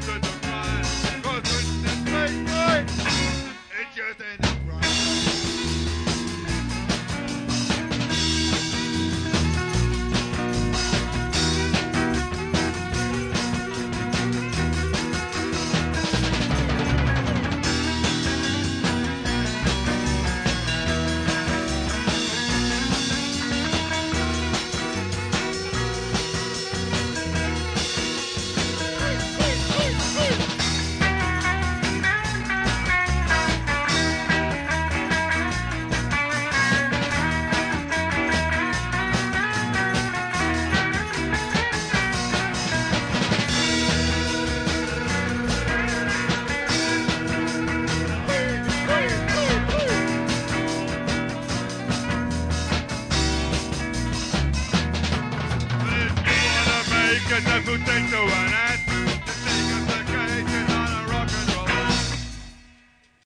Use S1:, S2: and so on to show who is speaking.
S1: It's just an che sta contento,